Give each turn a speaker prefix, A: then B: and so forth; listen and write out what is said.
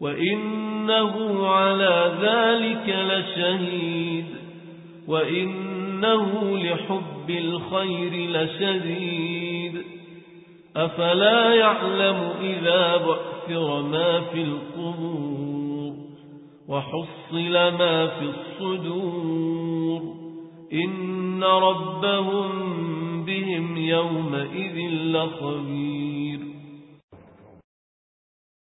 A: وإنه على ذلك لشهيد وإنه لحب الخير لشديد أفلا يعلم إذا بأثر ما في القبور وحصل ما في الصدور إن ربهم بهم يومئذ لخبير